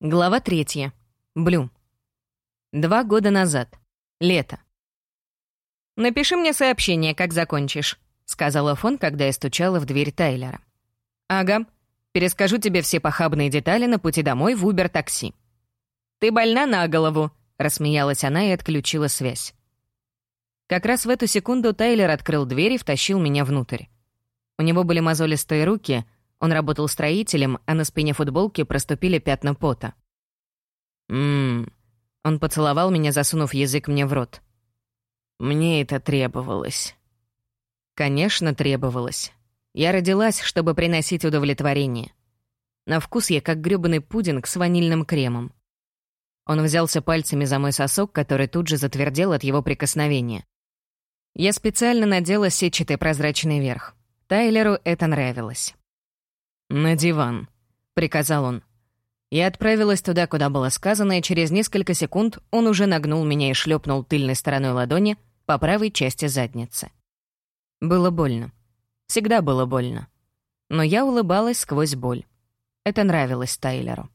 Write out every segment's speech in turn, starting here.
Глава третья. Блюм. Два года назад. Лето. «Напиши мне сообщение, как закончишь», — сказала Фон, когда я стучала в дверь Тайлера. «Ага. Перескажу тебе все похабные детали на пути домой в Убер-такси». «Ты больна на голову», — рассмеялась она и отключила связь. Как раз в эту секунду Тайлер открыл дверь и втащил меня внутрь. У него были мозолистые руки — он работал строителем, а на спине футболки проступили пятна пота. «Ммм...» Он поцеловал меня, засунув язык мне в рот. «Мне это требовалось». Конечно, требовалось. Я родилась, чтобы приносить удовлетворение. На вкус я как грёбаный пудинг с ванильным кремом. Он взялся пальцами за мой сосок, который тут же затвердел от его прикосновения. Я специально надела сетчатый прозрачный верх. Тайлеру это нравилось. «На диван», — приказал он. Я отправилась туда, куда было сказано, и через несколько секунд он уже нагнул меня и шлепнул тыльной стороной ладони по правой части задницы. Было больно. Всегда было больно. Но я улыбалась сквозь боль. Это нравилось Тайлеру.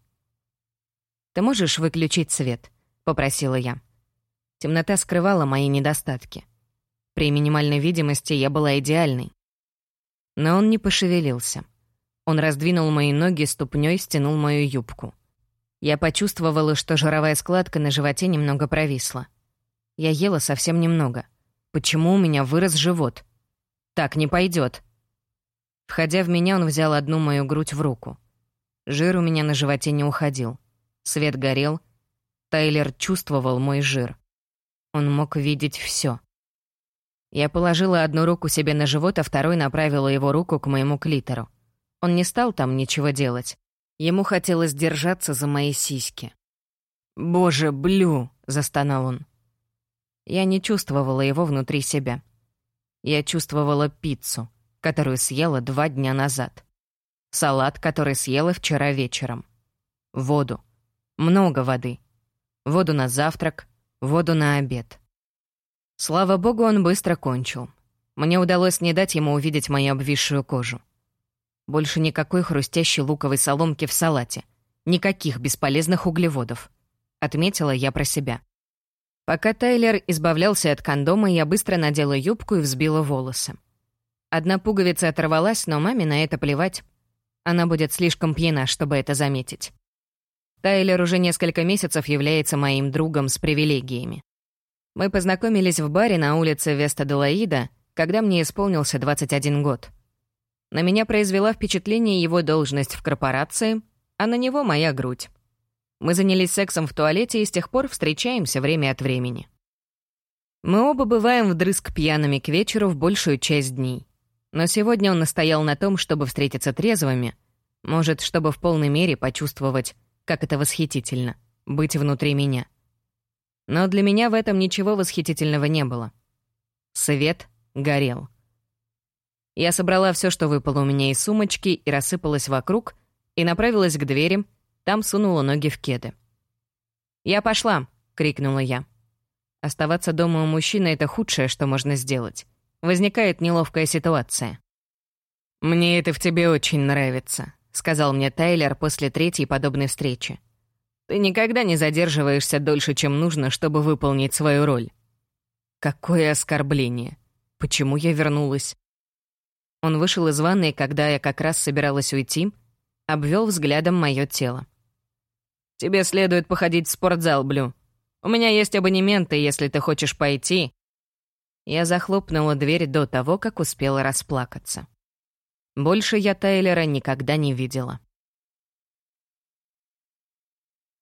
«Ты можешь выключить свет?» — попросила я. Темнота скрывала мои недостатки. При минимальной видимости я была идеальной. Но он не пошевелился. Он раздвинул мои ноги, ступней стянул мою юбку. Я почувствовала, что жировая складка на животе немного провисла. Я ела совсем немного. Почему у меня вырос живот? Так не пойдет. Входя в меня, он взял одну мою грудь в руку. Жир у меня на животе не уходил. Свет горел. Тайлер чувствовал мой жир. Он мог видеть все. Я положила одну руку себе на живот, а второй направила его руку к моему клитору. Он не стал там ничего делать. Ему хотелось держаться за мои сиськи. «Боже, Блю!» — застонал он. Я не чувствовала его внутри себя. Я чувствовала пиццу, которую съела два дня назад. Салат, который съела вчера вечером. Воду. Много воды. Воду на завтрак, воду на обед. Слава богу, он быстро кончил. Мне удалось не дать ему увидеть мою обвисшую кожу. Больше никакой хрустящей луковой соломки в салате. Никаких бесполезных углеводов. Отметила я про себя. Пока Тайлер избавлялся от кондома, я быстро надела юбку и взбила волосы. Одна пуговица оторвалась, но маме на это плевать. Она будет слишком пьяна, чтобы это заметить. Тайлер уже несколько месяцев является моим другом с привилегиями. Мы познакомились в баре на улице Веста-Делаида, когда мне исполнился 21 год. На меня произвела впечатление его должность в корпорации, а на него моя грудь. Мы занялись сексом в туалете и с тех пор встречаемся время от времени. Мы оба бываем вдрызг пьяными к вечеру в большую часть дней. Но сегодня он настоял на том, чтобы встретиться трезвыми, может, чтобы в полной мере почувствовать, как это восхитительно — быть внутри меня. Но для меня в этом ничего восхитительного не было. Свет горел. Я собрала все, что выпало у меня из сумочки, и рассыпалась вокруг, и направилась к двери, там сунула ноги в кеды. «Я пошла!» — крикнула я. Оставаться дома у мужчины — это худшее, что можно сделать. Возникает неловкая ситуация. «Мне это в тебе очень нравится», — сказал мне Тайлер после третьей подобной встречи. «Ты никогда не задерживаешься дольше, чем нужно, чтобы выполнить свою роль». Какое оскорбление. Почему я вернулась? Он вышел из ванной, когда я как раз собиралась уйти, обвел взглядом мое тело. «Тебе следует походить в спортзал, Блю. У меня есть абонементы, если ты хочешь пойти». Я захлопнула дверь до того, как успела расплакаться. Больше я Тайлера никогда не видела.